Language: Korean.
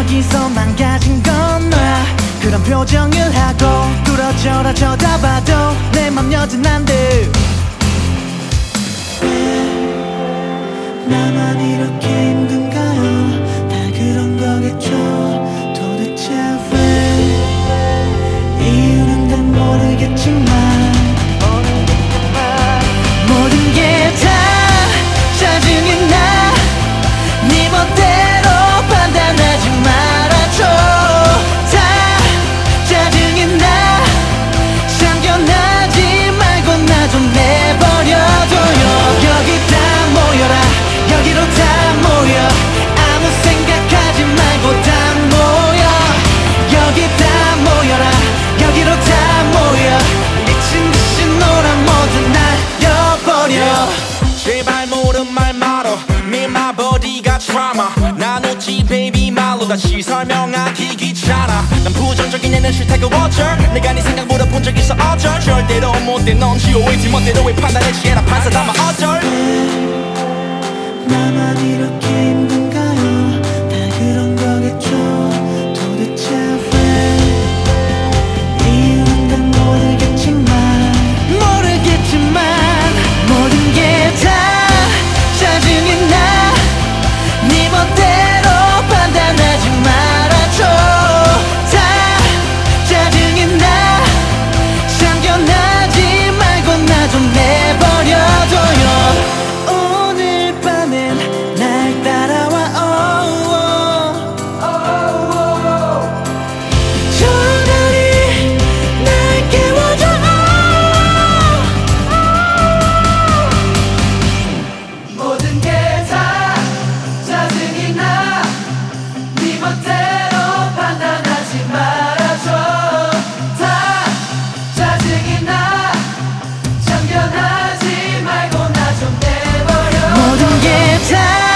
여기서 망가진 건나. 그런 표정을 하고 뚫어져라 쳐다봐도 내 맘 여진 안돼 나만 이렇게 힘든가요? 다 그런 거겠죠. 도대체 왜? 이유는 난 모르겠지만 다시 설명하기 귀찮아. 난 부정적인 애는 싫다고 어쩔. 내가 네 생각 물어본 적 있어 어쩔. 절대로 못돼 넌 GOAT 멋대로 왜 판단해? 지혜나 판사 담아 어쩔. 나만 이렇게 get down